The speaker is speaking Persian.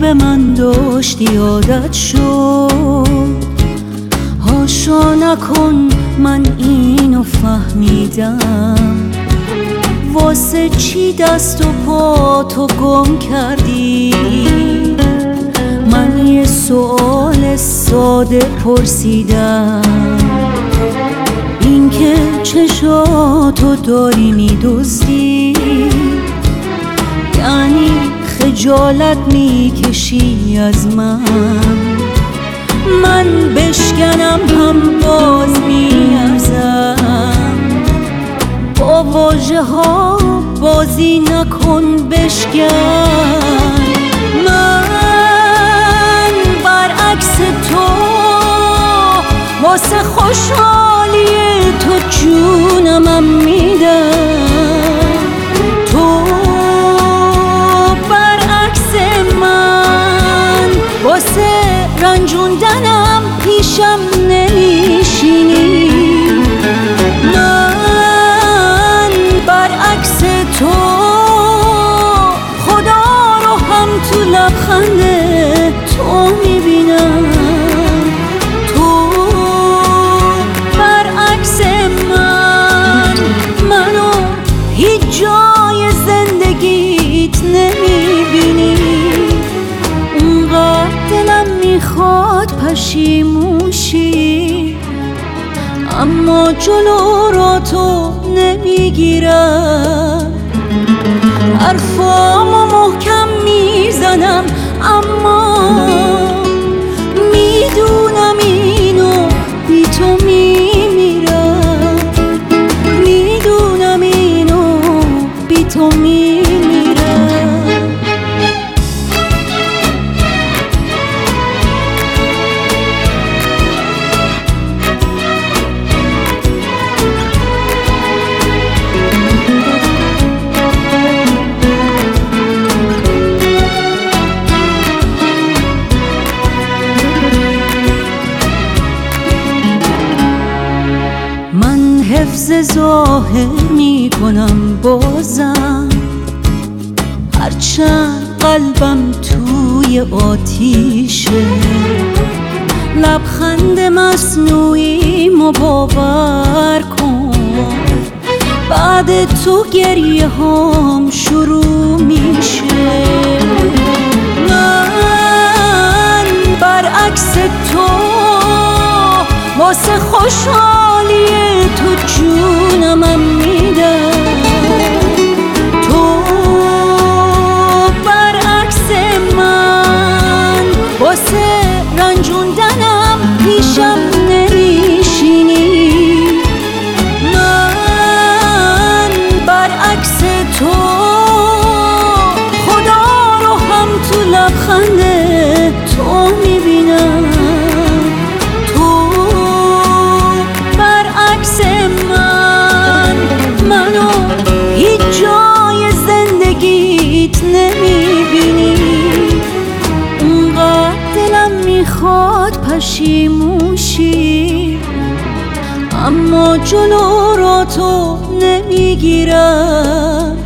به من داشتی عادت شد. هاشا نکن من اینو فهمیدم. واسه چی دست و پا تو گم کردی؟ من یه سوال ساده پرسیدم. اینکه چشاتو داری میدوزی یعنی خجالت می‌کشی از من. من بشکنم هم باز میارزم. با واجه ها بازی نکن بشکن. من برعکس تو واسه خوشحالی تو جونمم میدم. واسه رنجوندنم پیشم اما جلو را تو نمی‌گیرم. حرفامو محکم می‌زنم حفظ ظاهر می‌کنم بازم. هرچند قلبم توی آتیشه. لبخند مصنوعی باور کن. بعد تو گریه هام شروع میشه. واسه خوشحالی تو جونمم میدم. تو برعکس من واسه رنجوندنم پیشم نمیشینی. من برعکس تو خدا رو هم تو لبخند می‌خواد پشیموشی اما جلو را تو نمی‌گیرم.